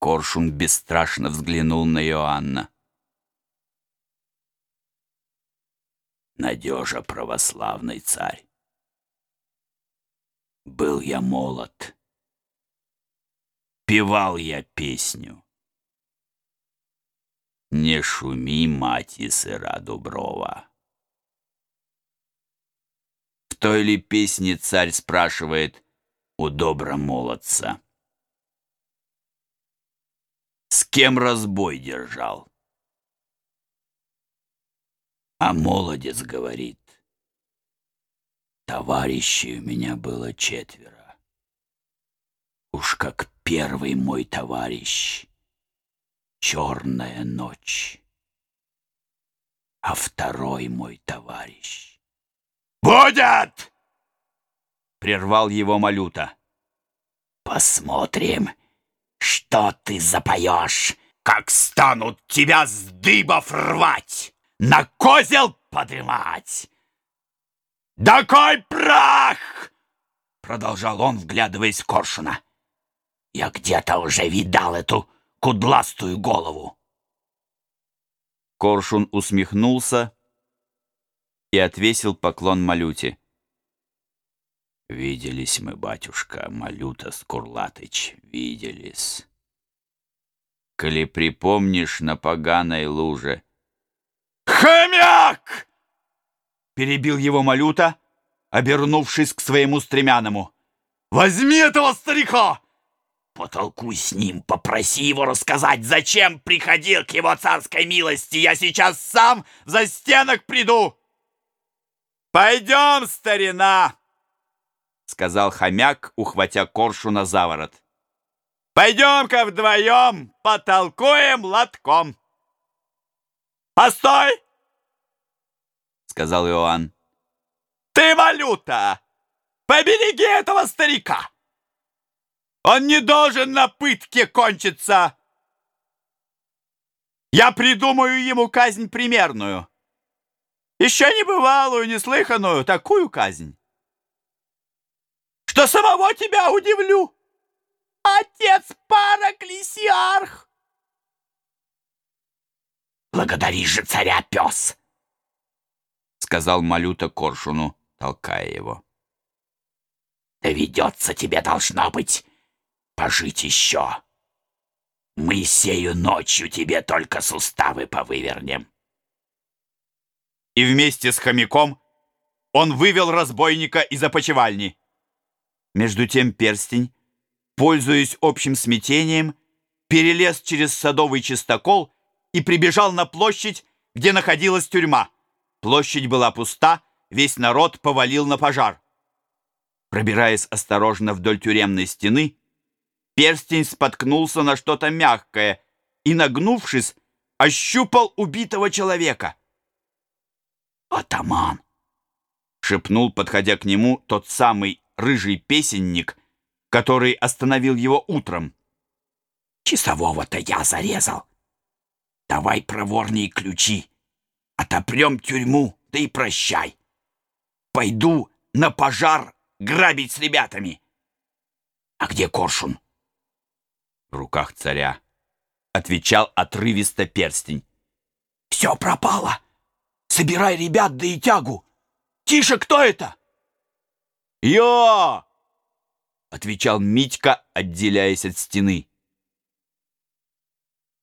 Коршун бесстрашно взглянул на Иоанна. Надежа православный царь. Был я молод. Певал я песню. Не шуми, мать и сыра Дуброва. В той ли песне царь спрашивает у добра молодца? С кем разбой держал? А молодец говорит, товарищей у меня было четверо. Уж как первый мой товарищ, черная ночь, а второй мой товарищ. «Будет!» — прервал его Малюта. «Посмотрим, что ты запоешь, как станут тебя с дыбов рвать!» на козел подымать. «Да кой прах!» — продолжал он, вглядываясь в Коршуна. «Я где-то уже видал эту кудластую голову». Коршун усмехнулся и отвесил поклон Малюте. «Виделись мы, батюшка, Малюта Скурлатыч, виделись. Коли припомнишь на поганой луже, «Хомяк!» Перебил его Малюта, обернувшись к своему стремяному. «Возьми этого старика! Потолкуй с ним, попроси его рассказать, зачем приходил к его царской милости. Я сейчас сам в застенок приду!» «Пойдем, старина!» — сказал хомяк, ухватя коршуна за ворот. «Пойдем-ка вдвоем потолкуем лотком!» «Постой!» сказал Иоанн. «Ты, валюта, побереги этого старика! Он не должен на пытке кончиться! Я придумаю ему казнь примерную, еще не бывалую, неслыханную, такую казнь, что самого тебя удивлю, отец Параклисиарх!» «Благодари же царя, пес!» сказал Малюта Коршуну, толкая его. «Доведется тебе, должно быть, пожить еще. Мы сею ночью тебе только суставы повывернем». И вместе с хомяком он вывел разбойника из опочивальни. Между тем перстень, пользуясь общим смятением, перелез через садовый чистокол и прибежал на площадь, где находилась тюрьма. Площадь была пуста, весь народ повалил на пожар. Пробираясь осторожно вдоль тюремной стены, перстень споткнулся на что-то мягкое и, нагнувшись, ощупал убитого человека. «Атаман!» — шепнул, подходя к нему, тот самый рыжий песенник, который остановил его утром. «Часового-то я зарезал. Давай проворнее ключи. Отопрем тюрьму, да и прощай. Пойду на пожар грабить с ребятами. А где Коршун? В руках царя. Отвечал отрывисто перстень. Все пропало. Собирай ребят, да и тягу. Тише, кто это? Я! Отвечал Митька, отделяясь от стены.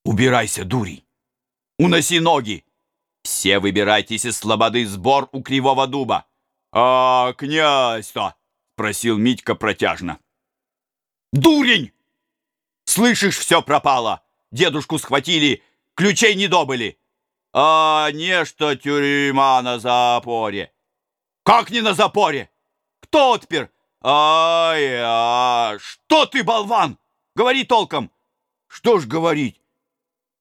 Убирайся, дурень. Уноси ноги. Все выбирайтесь из слободы сбор у Кривого Дуба. А князь-то? Просил Митька протяжно. Дурень! Слышишь, все пропало. Дедушку схватили, ключей не добыли. А не что тюрьма на запоре. Как не на запоре? Кто отпер? Ай, а что ты, болван? Говори толком. Что ж говорить?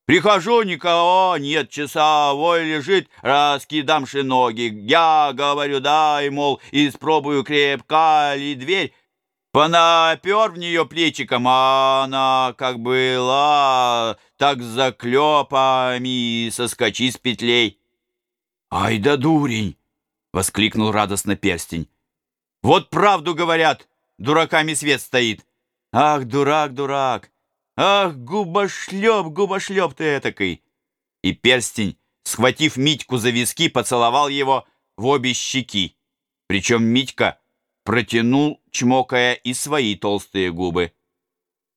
Прихожу, никого нет, часовой лежит, раскидамши ноги. Я говорю, дай, мол, испробую, крепка ли дверь. Понапер в нее плечиком, а она как была, так за клепами соскочи с петлей. «Ай да дурень!» — воскликнул радостно перстень. «Вот правду говорят, дураками свет стоит. Ах, дурак, дурак! Ах, губошлеп, губошлеп ты этакой!» И перстень, схватив Митьку за виски, поцеловал его в обе щеки. Причем Митька протянул, чмокая, и свои толстые губы.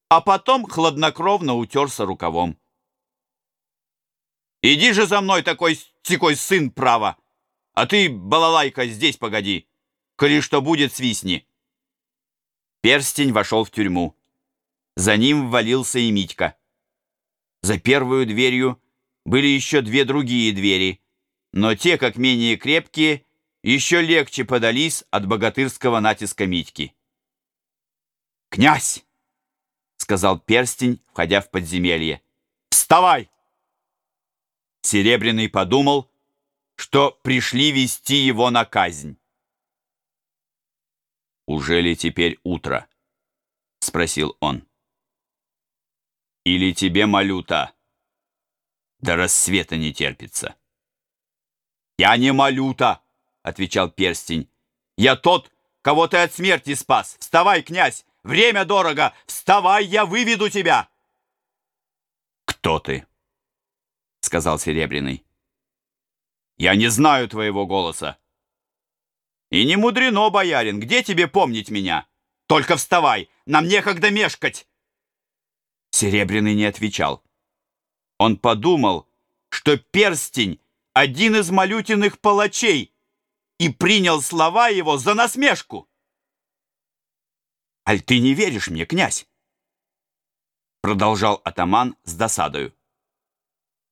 А потом хладнокровно утерся рукавом. «Иди же за мной, такой секой сын право! А ты, балалайка, здесь погоди! Коли что будет, свистни!» Перстень вошел в тюрьму. За ним ввалился и Митька. За первую дверью были еще две другие двери, но те, как менее крепкие, еще легче подались от богатырского натиска Митьки. «Князь!» — сказал перстень, входя в подземелье. «Вставай!» Серебряный подумал, что пришли вести его на казнь. «Уже ли теперь утро?» — спросил он. Или тебе, малюта, до рассвета не терпится? Я не малюта, отвечал перстень. Я тот, кого ты от смерти спас. Вставай, князь, время дорого. Вставай, я выведу тебя. Кто ты? сказал Серебряный. Я не знаю твоего голоса. И не мудрено, боярин, где тебе помнить меня? Только вставай, нам некогда мешкать. Серебряный не отвечал. Он подумал, что перстень — один из малютиных палачей, и принял слова его за насмешку. «Аль ты не веришь мне, князь?» Продолжал атаман с досадою.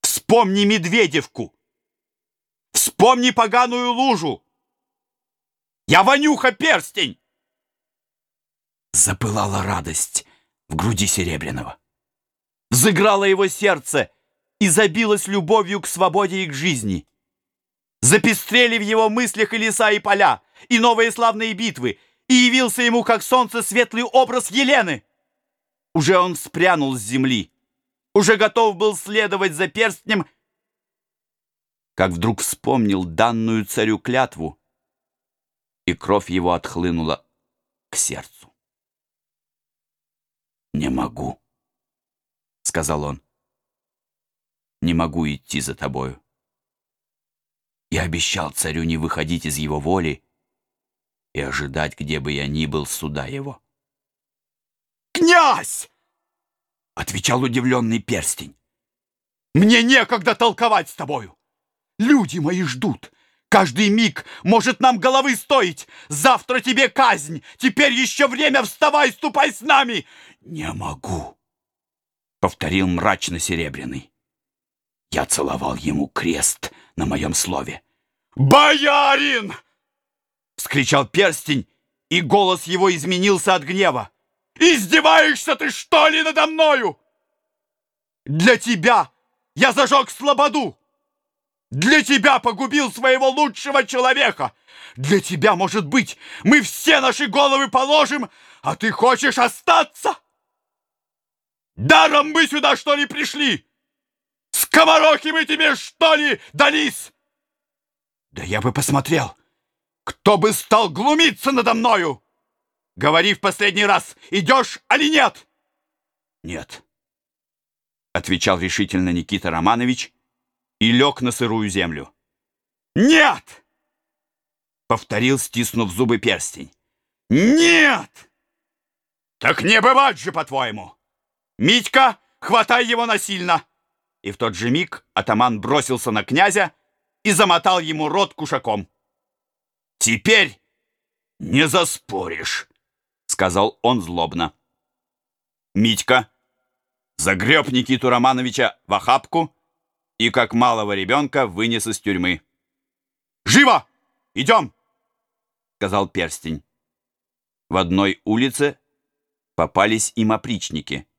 «Вспомни Медведевку! Вспомни поганую лужу! Я Ванюха перстень!» Запылала радость в груди Серебряного взыграло его сердце и забилось любовью к свободе и к жизни. Запестрели в его мыслях и леса, и поля, и новые славные битвы, и явился ему, как солнце, светлый образ Елены. Уже он спрянул с земли, уже готов был следовать за перстнем, как вдруг вспомнил данную царю клятву, и кровь его отхлынула к сердцу. «Не могу», сказал он. Не могу идти за тобою. Я обещал царю не выходить из его воли и ожидать, где бы я ни был, суда его. «Князь!» — отвечал удивленный перстень. «Мне некогда толковать с тобою. Люди мои ждут. Каждый миг может нам головы стоить. Завтра тебе казнь. Теперь еще время. Вставай, ступай с нами. Не могу повторил мрачно Серебряный. Я целовал ему крест на моем слове. «Боярин!» — вскричал перстень, и голос его изменился от гнева. «Издеваешься ты, что ли, надо мною? Для тебя я зажег слободу! Для тебя погубил своего лучшего человека! Для тебя, может быть, мы все наши головы положим, а ты хочешь остаться?» Даром мы сюда, что ли, пришли? Скоморохи мы тебе, что ли, дались? Да я бы посмотрел, кто бы стал глумиться надо мною. Говори в последний раз, идешь или нет? Нет, отвечал решительно Никита Романович и лег на сырую землю. Нет! Повторил, стиснув зубы перстень. Нет! Так не бывать же, по-твоему! «Митька, хватай его насильно!» И в тот же миг атаман бросился на князя и замотал ему рот кушаком. «Теперь не заспоришь», — сказал он злобно. Митька загреб Никиту Романовича в охапку и, как малого ребенка, вынес из тюрьмы. «Живо! Идем!» — сказал перстень. В одной улице попались им опричники —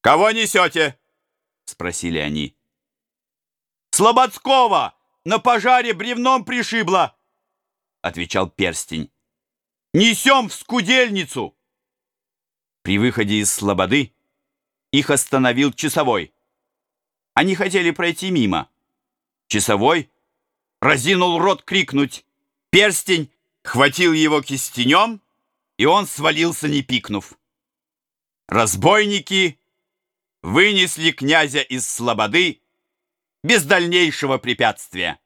«Кого несете?» — спросили они. «Слободского! На пожаре бревном пришибло!» — отвечал перстень. «Несем в скудельницу!» При выходе из слободы их остановил часовой. Они хотели пройти мимо. Часовой разинул рот крикнуть. Перстень хватил его кистенем, и он свалился, не пикнув. Разбойники вынесли князя из слободы без дальнейшего препятствия.